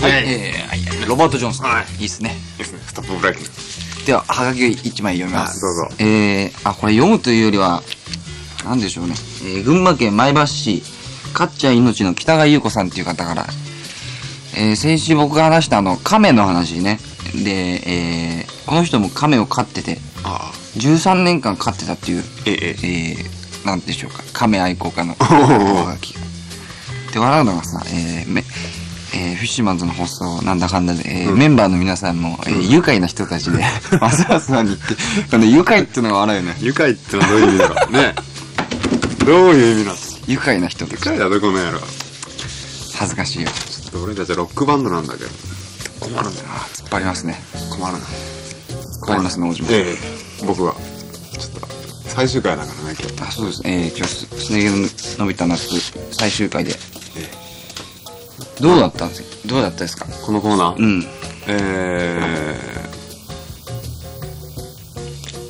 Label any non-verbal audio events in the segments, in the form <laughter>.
はいえーはいロバート・ジョンソン。はいいいっすね。ですね。ストップブレイク。では、はがき1枚読みます。あどうぞえー、あ、これ読むというよりは、なんでしょうね。えー、群馬県前橋市、かっちゃん命の北川優子さんっていう方から、えー、先週僕が話したあの、亀の話ね。で、えー、この人も亀を飼ってて、ああ。13年間飼ってたっていう、ええ、えー、なんでしょうか、亀愛好家のはがきが。で、笑うのがさ、えー、め、えー、フィッシュマンズの放送なんだかんだで、えーメンバーの皆さんも、えー愉快な人たちで、<laughs> ますますさんに言って、この愉快っていうのが笑うよね。愉快ってのはどういう意味だろう？ね。どういう意味なの愉快な人たち。愉快だどこのやろ。恥ずかしいよ。ちょっと俺たちロックバンドなんだけど。困るんだよあー突っ張りますね。な。困るな。突っ張りますね、王子も。ええ、僕は。ちょっと、最終回だからね、今日。あ、そうです。えー、今日す、すね毛の伸びた夏、最終回で。えどうだったんですどうだったですか？このコーナー、うん。え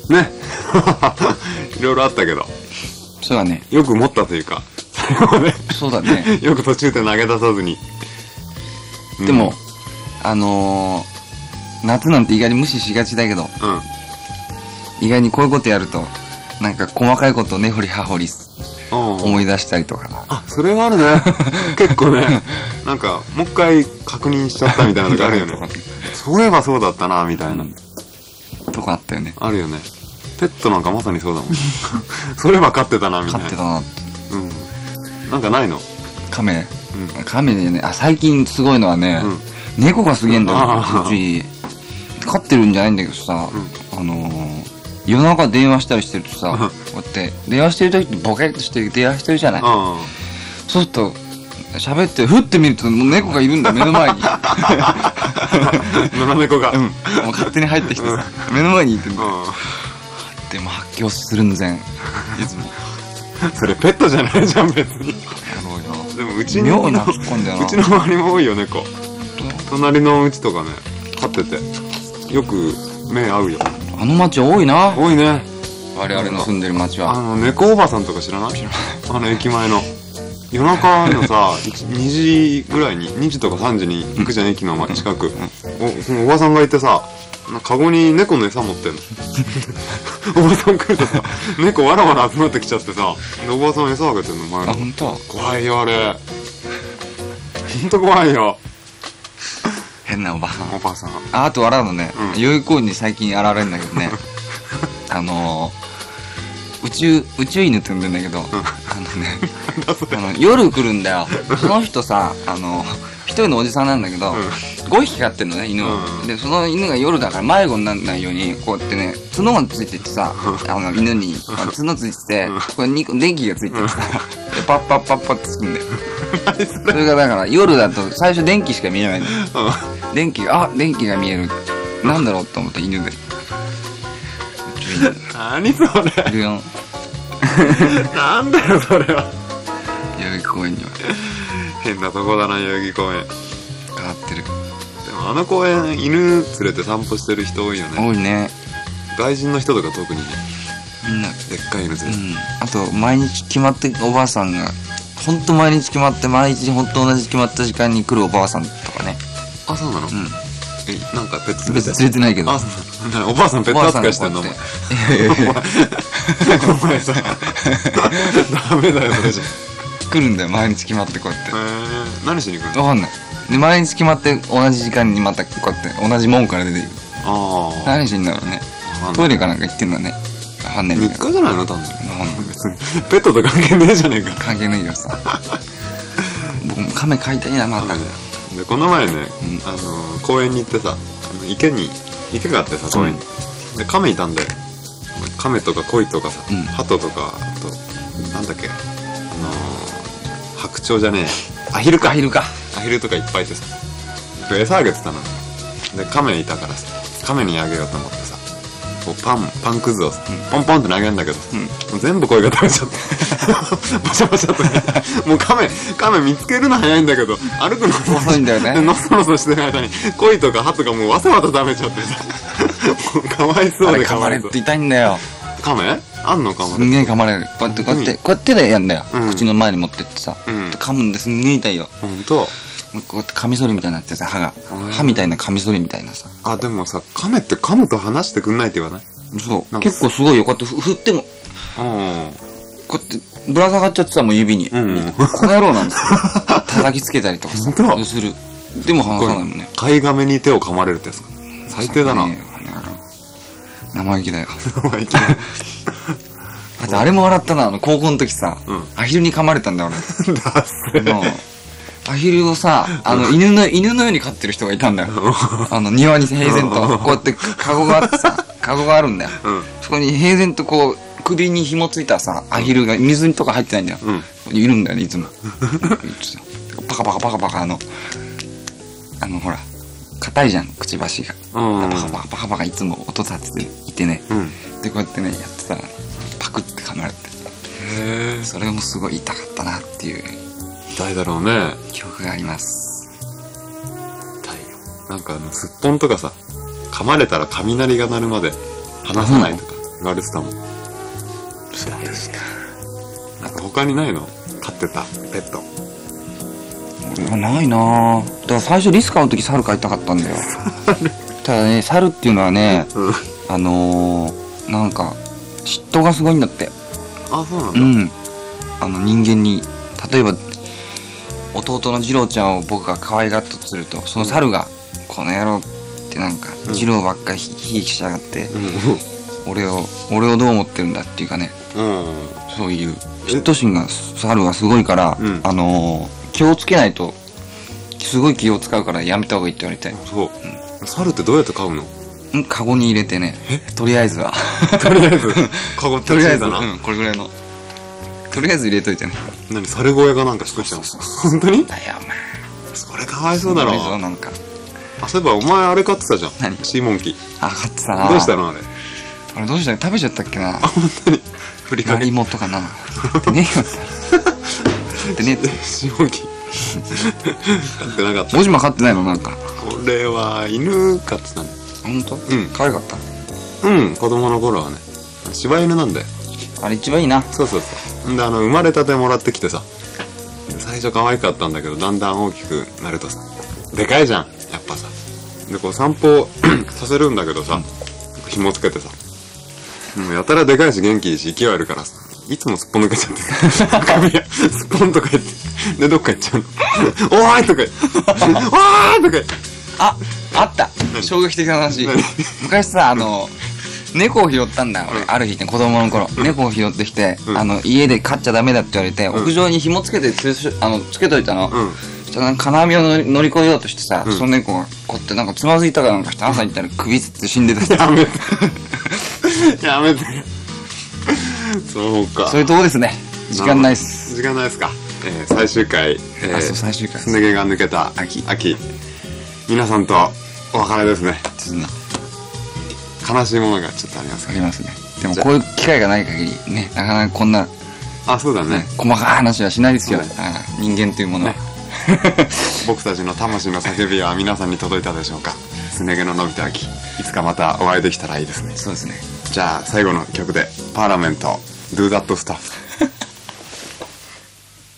ー、ね。<laughs> いろいろあったけど、そうだね。よく持ったというか、そうだね。<laughs> よく途中で投げ出さずに。うんでも、、あのー、夏なんて意外に無視しがちだけど、うん。意外にこういうことやると、なんか細かいことを根掘り葉掘りうん思い出したりとか。あ、それはあるね。<laughs> 結構ね、なんか、もう一回確認しちゃったみたいなのがあるよね。<laughs> そういえばそうだったな、みたいな。とかあったよね。あるよね。ペットなんかまさにそうだもん。<laughs> そういえば飼ってたな、みたいな。飼ってたなって。うん。なんかないの？亀。うん。亀でね、あ、最近すごいのはね、うん猫がすげえんだようち。飼ってるんじゃないんだけどさ、あのー、夜中電話したりしてるとさ、こうやって、電話してる時ってボケっとして電話してるじゃないあそうすると、喋って、ふって見ると、もう猫がいるんだ、<laughs> 目の前に。あ。野良猫が。うん。もう勝手に入ってきてさ、目の前にいてんだ。うでも発狂するんぜん。いつも。ん。それペットじゃないじゃん、別に。やろうよ。でもうちに泣き込んだよなうちの周りも多いよ、猫。隣のうちとかね、飼ってて。よく目合うよ。あの町多いな。多いね。我々の住んでる町は。あの、猫おばさんとか知らない？あの、駅前の。夜中のさ、1 2時ぐらいに、2時とか3時に行くじゃん、駅の近く。お、そのおばさんがいてさ、カゴに猫の餌持ってんの。<laughs> おばさん来るとさ、猫わらわら集まってきちゃってさ、でおばさん餌あげてんの、前あ、の。本当？怖いよ、あれ。ほんと怖いよ、変なおばさん。おばさん。あ、あと笑うのね、うん代々木公園に最近現れるんだけどね。<laughs> あのー、宇宙、宇宙犬って呼んでんだけど、あのね、あの夜来るんだよ。その人さ、あの、一人のおじさんなんだけど、5匹飼ってんのね、犬を。うんで、その犬が夜だから迷子にならないように、こうやってね、角がついてってさ、あの、犬に、角ついてて、これに電気がついててさ、でパッパッパッパってつくんだよ。<laughs> 何そそれがだから夜だと最初電気しか見えないの。れ。電気が、あ、電気が見える。なんだろうと思った犬で。何それ？いるよ。なんだよ、それは。代々木公園には。変なとこだな、代々木公園。変わってる。でもあの公園、犬連れて散歩してる人多いよね。多いね。外人の人とか特にね、みんな。でっかい犬連れて。うん。あと、毎日決まっておばあさんが、ほんと毎日決まって、毎日ほんと同じ決まった時間に来るおばあさんとかね。あ、そうなの？うん。え、なんかペット連れて別に連れてないけど。あ、おばあさんペット扱いしてんの？お前。お前さ、<laughs> ダメだよ、それじゃ。来るんだよ、毎日決まってこうやってえ。ー、何しに来るの？わかんない。で、毎日決まって同じ時間にまたこうやって同じ門から出てくる。ああ。何しんだろうね？トイレかなんか行ってんだね。わかんないんだ日じゃないの別に。ペットと関係ねえじゃねえか。関係ないけどさ。<laughs> 僕も亀飼いたいな、また。で、この前ね、んあの、公園に行ってさ、池に、池があってさ、公園に。で、亀いたんで、亀とか鯉とかさ、うん鳩とか、あと、なんだっけ、あのー、白鳥じゃねえ、アヒルか。アヒルか。アヒルとかいっぱいいてさ、で餌あげてたの。で、亀いたからさ、亀にあげようと思ってさ、こうパン、パンくずをさ、ポンポンって投げるんだけどさ、うん全部鯉が食べちゃって。<laughs> バシャバシャとね。もう亀、亀見つけるの早いんだけど、歩くの遅いんだよねで <laughs> のそのそしてる間に、鯉とか鳩がもうわさわさ食べちゃってさ、かわいそうでかわいそうまれると。痛いんだよ。亀？あんの噛すまれんげえ噛まれる。こうやって、こうやって、こうやってでやんだよ。うん口の前に持ってってさ。うん噛むんですんげえ痛いよ。ほんとこうやってカミソリみたいになってさ、歯がうん。歯みたいなカミソリみたいなさ。あ、でもさ、亀って噛むと離してくんないって言わない？そう。結構すごいよ。こうやってふ振っても、うん。こうやってぶら下がっちゃってたもん、指に。うん。この野郎なんですよ。叩きつけたりとかさ。する。でも離さないもんね。カイガメに手を噛まれるってやつか。最低だな。ね生意気だよ。ま <laughs> あいきなりだってあれも笑ったな、あの、高校の時さ、うんアヒルに噛まれたんだ俺。<laughs> もうアヒルをさ、あの、犬の、犬のように飼ってる人がいたんだよ。あの、庭に平然と、こうやってカゴがあってさ、<laughs> カゴがあるんだよ。うん。そこに平然とこう、首に紐ついたさ、アヒルが水とか入ってないんだよ。うん。いるんだよね、いつも。<laughs> パカパカパカパカあの、あの、ほら、硬いじゃん、くちばしが。うん。パカパカパカパカいつも音立てていてね。うん。で、こうやってね、やってたら、パクって噛まれて。それもすごい痛かったなっていう痛いだろうね。記憶があります。痛いよ。なんかあの、すっぽんとかさ、噛まれたら雷が鳴るまで離さないとか言われてたもん。そうですか。なんか他にないの？飼ってた？ペット。ないなぁ。だから最初リスカの時猿飼いたかったんだよ。<laughs> ただね、猿っていうのはね、うん。あのー、なんか、嫉妬がすごいんだって。あ、そうなんだ。うん。あの人間に、例えば、弟の次郎ちゃんを僕が可愛がったとすると、その猿が、この野郎ってなんか、うん次郎ばっかりひひいきしやがって、う俺を、俺をどう思ってるんだっていうかね。そういう嫉妬心が、猿がすごいから、うんあのー気をつけないと、すごい気を使うからやめた方がいいって言われて、そう。猿ってどうやって飼うの？んカゴに入れてね、とりあえずは。とりあえず、<laughs> カゴとりあえず、だな。うん、これぐらいの。とりあえず入れといてね。何猿小屋がなんか作っちゃうの？本当に？だよ、お前。それかわいそうだろ。そうなんか。あ、そういえばお前あれ飼ってたじゃん。何？シーモンキー。あ、買ってたな。どうしたのあれ？あれどうしたの？食べちゃったっけな？本当に。振りかけマリ。モとかな。<laughs> ってねえよ。ってねえって。シーモンキー。飼ってなかった。文字も飼ってないのなんか。これは犬飼ってたね。ほんとうん可愛かった。うん、子供の頃はね。柴犬なんだよ。あれ一番いいな。そうそうそう。んで、あの、生まれたてもらってきてさ。最初可愛かったんだけど、だんだん大きくなるとさ、でかいじゃん、やっぱさ。で、こう散歩 <clears throat> させるんだけどさ、紐つけてさ。もうやたらでかいし元気いいし勢いあるからさ、いつもすっぽ抜けちゃって <laughs> すっぽんとか言って、で、どっか行っちゃうの。<laughs> おーいとか言って、<laughs> おーいとか言って。あ、あった衝撃的な話何？昔さ、あの、猫を拾ったんだ、俺。ある日ね、子供の頃。猫を拾ってきて、うんあの、家で飼っちゃダメだって言われて、ん屋上に紐つけてあの、つけといたの。うん。そしたら金網を乗り越えようとしてさ、うんその猫がこうやってなんかつまずいたかなんかして朝行ったら首つって死んでた。やめて。やめて。そうか。そういうとこですね。時間ないっす。時間ないっすか。えー最終回、えあそう最終回すね毛が抜けた秋秋。皆さんとお別れですね。ちょっとね、悲しいものがちょっとありますありますね。でもこういう機会がない限りね、なかなかこんな、ね、あ、そうだね。細かい話はしないですよ。そうだあー人間というものは。<laughs> 僕たちの魂の叫びは皆さんに届いたでしょうか。すね毛の伸びた秋。いつかまたお会いできたらいいですね。そうですね。じゃあ最後の曲で、パーラメント、Do That Stuff。